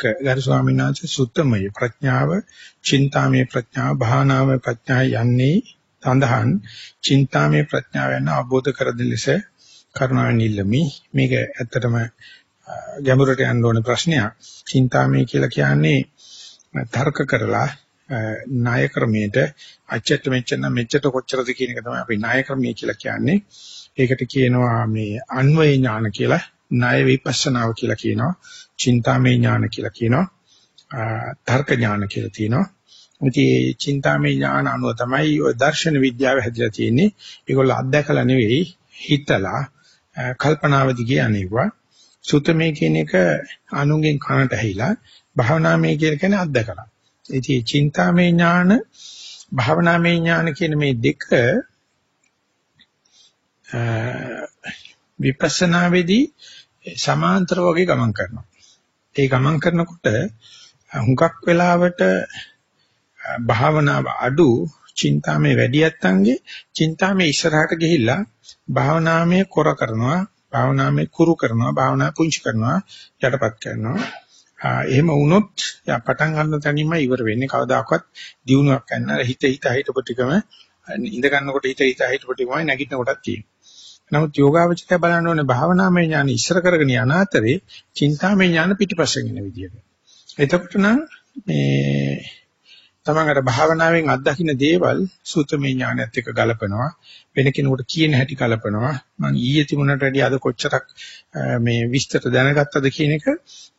ගරු ස්වාමීන් වහන්සේ සුත්තමය ප්‍රඥාව, චින්තාමය ප්‍රඥාව, භාවනාමය ප්‍රඥාව යන්නේ සඳහන් චින්තාමය ප්‍රඥාව යන අවබෝධ කර දෙන ලෙස කරුණාවෙන් ඉල්ලමි. මේක ඇත්තටම ගැඹුරට යන්න ඕන ප්‍රශ්නයක්. චින්තාමය කියලා කියන්නේ තර්ක කරලා ණය ක්‍රමයට අච්චට මෙච්චර මෙච්චර කොච්චරද කියන එක තමයි අපි ණය ක්‍රමය කියලා කියන්නේ. ඒකට කියනවා මේ අන්වය ඥාන කියලා, ණය විපස්සනාව කියලා කියනවා, චින්තාමය ඥාන කියලා කියනවා, තර්ක ඥාන කියලා තියෙනවා. ඉතින් චින්තාමය ඥාන අනුව තමයි ඔය දර්ශන විද්‍යාව හැදිලා තියෙන්නේ. ඒගොල්ලෝ අත්දැකලා නෙවෙයි හිතලා කල්පනාවදි කියන්නේවා. සුතමේ කියන එක අනුගෙන් කනට ඇහිලා භාවනාමය කියන අත්දැකලා. ඉතින් චින්තාමය ඥාන භාවනාමය ඥාන කියන මේ දෙක විපස්සනාවේදී සමාන්තර වගේ ගමන් කරනවා. ඒ ගමන් කරනකොට හුඟක් වෙලාවට භාවනාව අඩු චින්තාමේ වැඩි නැත්තන්ගේ චින්තාමේ ඉස්සරහට ගිහිල්ලා භාවනාමේ කොර කරනවා භාවනාමේ කුරු කරනවා භාවනා පුංචි කරනවා යටපත් කරනවා. එහෙම වුණොත් පටන් ගන්න තැනින්ම ඉවර වෙන්නේ කවදාකවත් දිනුවක් ගන්න හිත හිත හිතපු ටිකම ඉඳ ගන්නකොට හිත හිත හිතපු ටිකමයි නැගිටින කොටක් තියෙන්නේ. නමුත් යෝගාවචරය බලන්න ඕනේ භාවනාමය ඥාන ඉස්සර කරගෙන යන අතරේ චින්තාමය ඥාන පිටිපස්සෙන් එන විදියට. එතකොට නම් මේ තමන් අර භාවනාවෙන් අත්දකින්න දේවල් සූත්‍රමය ඥානයත් එක්ක ගලපනවා. වෙන කෙනෙකුට කියන හැටි ගලපනවා මම ඊයේ තිබුණට වැඩිය අද කොච්චරක් මේ විස්තර දැනගත්තද කියන එක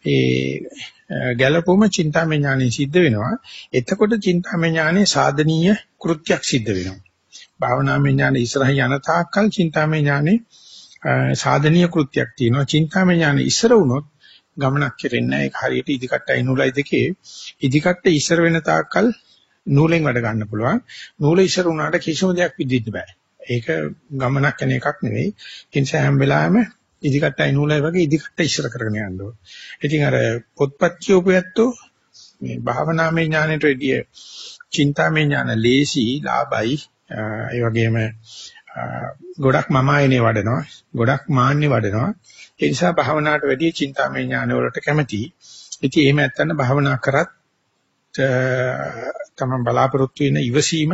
ඒ ගැලපුම චින්තාමය ඥානෙ සිද්ධ වෙනවා. එතකොට චින්තාමය ඥානෙ සාධනීය කෘත්‍යයක් සිද්ධ වෙනවා. භාවනාමය ඥානෙ ඉස්සරහින් යන තාක්කල් චින්තාමය ඥානෙ සාධනීය කෘත්‍යයක් තියෙනවා. චින්තාමය ඥානෙ ඉස්සර වුණොත් ගමනක් කෙරෙන්නේ ඒක හරියට ඉදිකට්ටයි නූලයි දෙකේ. ඉදිකට්ට ඉස්සර වෙන තාක්කල් නූලෙන් වැඩ ගන්න පුළුවන්. නූල ඉස්සර වුණාට කිසිම දෙයක් විදින්න බෑ. ඒක ගමනක් යන එකක් නෙවෙයි. ඒ නිසා හැම වෙලාවෙම ඉදිකට්ටයි නූලයි වගේ ඉදිකට්ට ඉස්සර කරගෙන යන්න ඕන. ඉතින් අර පොත්පත් කියෝපයත්තු මේ භාවනාමය ඥානෙට වැඩිය චින්තාමය ඥාන ලේසි ලාභයි. ඒ වගේම ගොඩක් මම ආයනේ වඩනවා ගොඩක් මාන්නේ වඩනවා ඒ නිසා භාවනාවට වැඩිය චින්තාමය ඥාන වලට කැමතියි. ඉතින් එහෙම නැත්නම් භාවනා කරත් තමන් බලාපොරොත්තු වෙන ඉවසීම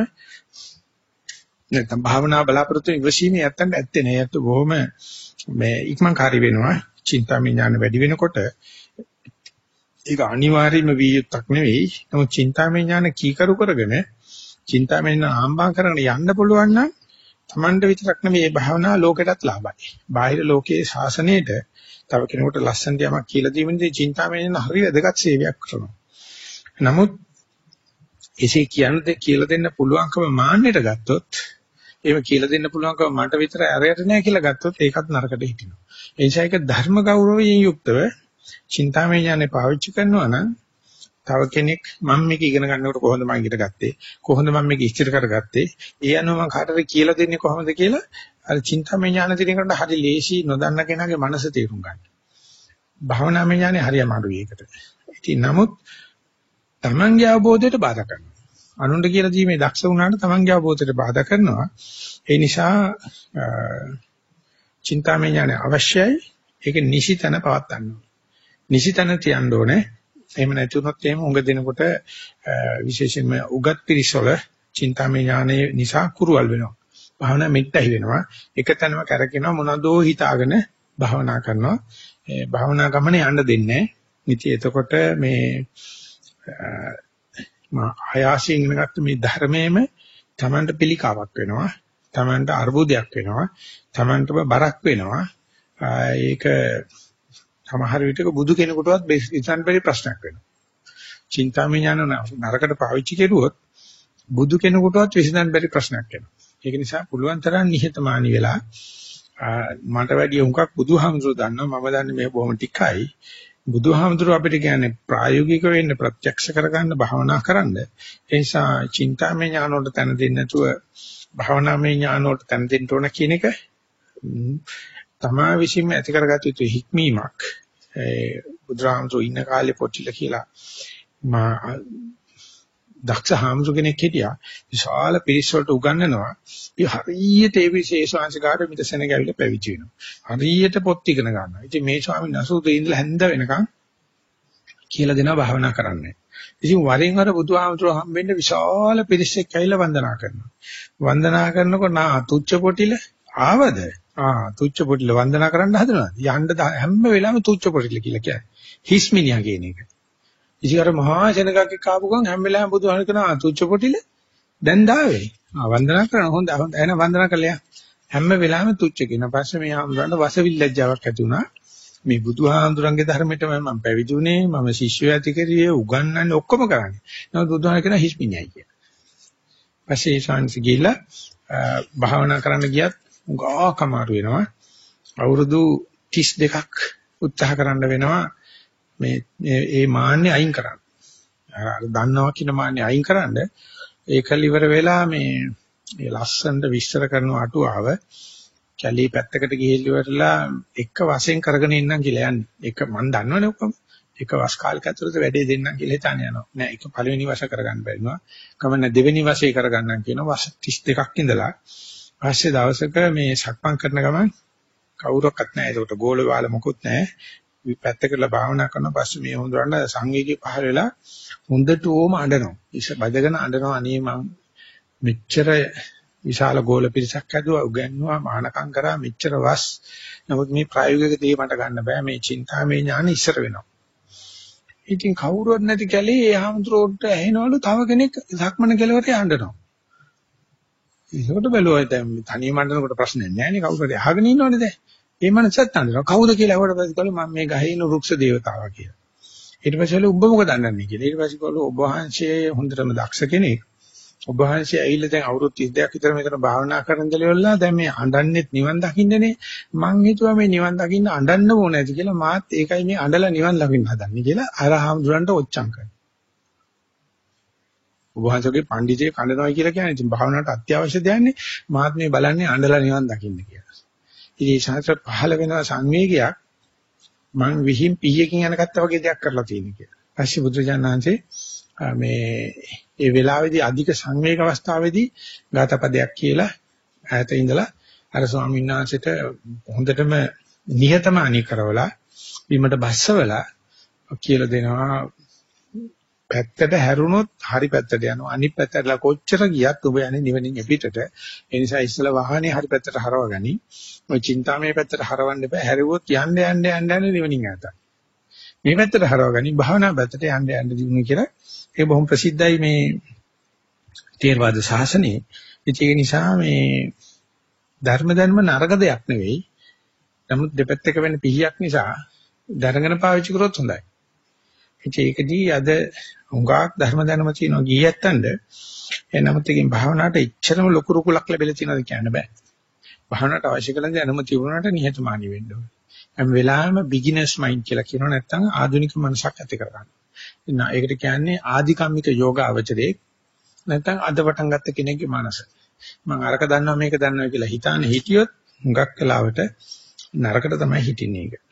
නැත්නම් භාවනා බලාපොරොත්තු වෙන ඉවසීම නැත්නම් ඇත්තේ නෑ. ඒත් බොහොම මේ ඉක්මන්කාරී වෙනවා. චින්තාමය ඥාන වැඩි වෙනකොට ඒක අනිවාර්යයෙන්ම විය යුක්තක් නෙවෙයි. නමුත් චින්තාමය ඥාන කීකරු කරගෙන චින්තාමය ඥාන ආම්බා කරගෙන යන්න පුළුවන් නම් Tamanට විතරක් නෙමෙයි මේ භාවනා ලෝකෙටත් ලාභයි. බාහිර ලෝකයේ ශාසනයේට තව කෙනෙකුට ලස්සන යමක් කියලා දීමේදී චින්තාමයෙන් හරි වැදගත් සේවයක් කරනවා. නමුත් එසේ කියන්නේ කියලා දෙන්න පුළුවන්කම මාන්නයට ගත්තොත් එහෙම කියලා දෙන්න පුළුවන්කම මට විතර ඇරයට නෑ කියලා ගත්තොත් ඒකත් නරකට හිටිනවා. ඒ නිසා ඒක ධර්ම ගෞරවයෙන් යුක්තව චින්තාමය ඥානෙ පාවිච්චි කරනවා නම් තව කෙනෙක් මම මේක ඉගෙන ගන්නකොට කොහොමද මම ඉගෙන ගත්තේ කොහොමද මම මේක ඉස්තිර කරගත්තේ ඒ අනුව මම කාටද කියලා දෙන්නේ කොහොමද කියලා අර චින්තාමය ඥාන දිනකට හරි ලේසි නොදන්න කෙනාගේ මනස තේරුම් ගන්න. භාවනාමය ඥානෙ හරි අමාරුයි ඒකට. ඉතින් නමුත් තමන්ගේ අවබෝධයට බාධා කරනවා. අනුන්ට කියලා දීමේ දක්ෂ වුණාට තමන්ගේ අවබෝධයට බාධා කරනවා. ඒ නිසා චින්තාමය ඥාන අවශ්‍යයි. ඒක නිසිතන පවත් ගන්න ඕනේ. නිසිතන තියන්න ඕනේ. එහෙම නැති වුණොත් එහෙම උඟ දෙනකොට විශේෂයෙන්ම උගත් පිරිසවල චින්තාමය ඥානය නිසා කුරුවල් වෙනවා. භාවනා මෙට්ටයි වෙනවා. එක තැනම කරකිනවා මොනදෝ හිතාගෙන භාවනා කරනවා. ඒ භාවනා ගමනේ යන්න දෙන්නේ නැහැ. එතකොට මේ මා ආයාසයෙන් ඉගෙනගත්ත මේ ධර්මයේම Tamanට පිළිකාවක් වෙනවා. Tamanට අර්බුදයක් වෙනවා. Tamanටම බරක් වෙනවා. ඒක සමහර විටක බුදු කෙනෙකුටවත් ඉතින් බැරි ප්‍රශ්නයක් වෙනවා. චින්තාමය ඥාන නරකට පාවිච්චි කෙරුවොත් බුදු කෙනෙකුටවත් විසඳන්න බැරි ප්‍රශ්නයක් වෙනවා. ඒක නිසා පුළුවන් තරම් නිහතමානී වෙලා මට වැඩිය උන්කක් බුදුහාමුදුරුවෝ දන්නවා මම දන්නේ මේ බොහොම ටිකයි. බුදුහාමුදුරුවෝ අපිට කියන්නේ ප්‍රායෝගික වෙන්න ප්‍රත්‍යක්ෂ කරගන්න භාවනා කරන්න. ඒ නිසා චින්තාමය ඥාන වලට තැන දෙන්නේ නැතුව භාවනාමය ඥාන වලට තැන දෙන්න ඕන කියන එක තමා විසින්ම ඇති කරගත යුතු හික්මීමක් ඒ බුදුරාමසෝ ඉන්න කාලේ පොටිල කියලා මා දක්ෂ හාමුදුර කෙනෙක් හිටියා විශාල පිරිස් වලට උගන්වනවා ඒ හරියට ඒ විශේෂාංශකාර මිදසෙන ගැවිලා පැවිදි වෙනවා හරියට පොත් ඉගෙන ගන්නවා ඉතින් මේ ස්වාමීන් වහන්සේ උදේ ඉඳලා හැන්ද වෙනකන් කියලා දෙනවා භාවනා කරන්න. ඉතින් වරින් වර බුදුහාමුදුරුවෝ හම්බෙන්න විශාල පිරිසක් ඇවිල්ලා වන්දනා කරනවා. වන්දනා කරනකොට නා තුච්ච පොටිල ආවද? ආ තුච්ච පොටිල වන්දනා කරන්න හදනවා. යන්න හැම වෙලාවෙම තුච්ච පොටිල කියලා කියන්නේ. හිස්මිනියා කියන එක. ඉතින් අර මහා සෙනගක් කාපු ගමන් හැම වෙලාවෙම බුදුහාම කරනවා තුච්ච පොටිල දැන් දාවේ. ආ වන්දනා කරන හොඳ හොඳ එන වන්දනා කළා. හැම වෙලාවෙම තුච්ච කියන පස්සේ මේ ආම්රණ්ඩ වසවිල්ලජ්ජාවක් ඇති වුණා. මේ බුදුහාමුදුරන්ගේ ධර්මයට මම පැවිදුනේ මම ශිෂ්‍යය ඇති කරියේ උගන්වන්නේ ඔක්කොම කරන්නේ. නමුත් බුදුහාම කියන හිස්මිනියයි කියන. පස්සේ ඒ ශාන්සි ගිහිල්ලා භාවනා කරන්න ගියත් උගා කමාරු වෙනවා. අවුරුදු 32ක් උත්සාහ කරන්න වෙනවා මේ මේ මාන්නේ අයින් කරන්න. අර දන්නවා කියන මාන්නේ අයින් කරන්න ඒකල ඉවර වෙලා මේ ඒ ලස්සනට විස්තර කරන අටුවාව කැලී පැත්තකට ගිහිල්ලා එක වශයෙන් කරගෙන ඉන්නම් කියලා යන්නේ. එක මන් දන්නවනේ ඔක්කොම. එක වස් කාලයක ඇතුළත වැඩේ දෙන්නම් කියලා හිතාන යනවා. නෑ ඒක පළවෙනි වශ කරගන්න බැරිනවා. කමන්න දෙවෙනි වශේ කරගන්නම් කියනවා. වස් 32ක් ඉඳලා පස්සේ දවසක මේ සක්මන් කරන ගමන් කවුරක්වත් නැහැ. ඒකට ගෝල වාල මොකුත් නැහැ. පැත්තකලා භාවනා කරන පස්සේ මේ හොඳරන්න සංවේගී පහල වෙලා හොඳට ඕම අඬනවා. ඉස බදගෙන අඬනවා. අනේ මං මෙච්චර විශාල ගෝල පිරිසක් හැදුවා උගන්වුවා. මානකම් කරා. මෙච්චර වස්. නමුත් මේ ප්‍රායෝගික දේ මට ගන්න බෑ. මේ චින්තාමය ඥාන ඉස්සර වෙනවා. ඉතින් කවුරුවත් නැති කැලේ ඒ හාමුදුරුවෝට ඇහෙනවලු තව කෙනෙක් සක්මන කෙලවරේ යඬනවා ඒකට බැලුවා දැන් තනියම අඬනකොට ප්‍රශ්නයක් නෑ නේ. කවුරුහරි අහගෙන ඉන්නවනේ දැන්. ඒ මනසත් අඬනවා. කවුද කියලා අහුවට පස්සේ කළා මම මේ ගහේ ඉන්න රුක්ෂ දේවතාවා කියලා. ඊට පස්සේ ඔබ මොකද අඬන්නේ කියලා. ඊට පස්සේ කළා ඔබ වහන්සේ හොඳටම දක්ෂ කෙනෙක්? ඔබ වහන්සේ ඇවිල්ලා දැන් අවුරුදු 32ක් විතර මෙතන භාවනා කරන දලෙවලා දැන් මේ අඬන්නෙත් නිවන් දකින්නනේ මං හිතුවා මේ නිවන් දකින්න අඬන්න ඕන ඇති කියලා මාත් ඒකයි මේ අඬලා නිවන් ලබින්න හදන්නේ කියලා අරහම්දුරන්ට ඔච්චම් කරනවා. ඔබ වහන්සේගේ පඬිජේ කඳනවා කියලා කියන්නේ. ඉතින් භාවනාවට අත්‍යවශ්‍ය දෙයක්නේ මාත් මේ බලන්නේ අඬලා නිවන් දකින්න කියලා. ඉතින් ශාස්ත්‍ර පහළ වෙන සංවේගයක් මං විහිම් පීයකින් යනකත්ත වගේ දෙයක් කරලා තියෙන කියලා. පස්සේ බුදුජානනාංශේ මේ ඒ වෙලාවේදී අධික සංවේග අවස්ථාවේදී ගාතපදයක් කියලා ඈත ඉඳලා අර ස්වාමීන් වහන්සේට හොඳටම නිහතමානී කරවලා බිමට බස්සවලා කියලා දෙනවා පැත්තට හැරුණොත් හරි පැත්තට යනවා. අනිත් පැත්තටලා කොච්චර ගියත් ඔබ යන්නේ නිවනින් එපිටට. ඒ නිසා ඉස්සලා වාහනේ හරි පැත්තට හරවගනි. ඔය චින්තාමේ පැත්තට හරවන්න එපා. හැරුවොත් යන්න යන්න යන්න යන්න නිවනින් ඈත මේ පැත්තට හරවගනි. භාවනා පැත්තට යන්න යන්න දිනුනේ කියලා. ඒක බොහොම ප්‍රසිද්ධයි මේ තේරවාද ශාසනයේ. ඒක නිසා මේ ධර්ම ධර්ම නරක දෙයක් නෙවෙයි. නමුත් දෙපැත්තක වෙන පිහියක් නිසා දරගෙන පාවිච්චි කරොත් හොඳයි. ඒකදී අද හුඟක් ධර්ම දැනුම තියෙනවා ගියත්තන්ද එනමුත් එකකින් භාවනාවට ඉච්ඡරම ලොකු රුකුලක් ලැබිලා තියෙනවද කියන්න බෑ. භාවනාවට අවශ්‍ය කරන දැනුම තිබුණාට නිහතමානී වෙන්න ඕනේ. හැම වෙලාවෙම බිග්ිනර්ස් මයින්ඩ් කියලා කියනවා නැත්නම් ආධුනික මනසක් ඇති කරගන්න. ඒකට කියන්නේ ආධිකම්මික යෝග අවචරේ නැත්නම් අද පටන් ගත්ත කෙනෙක්ගේ මනස. මම අරක දන්නවා මේක දන්නවා කියලා හිතානේ හිටියොත් හුඟක් වෙලාවට නරකට තමයි හිටින්නේ ඒක.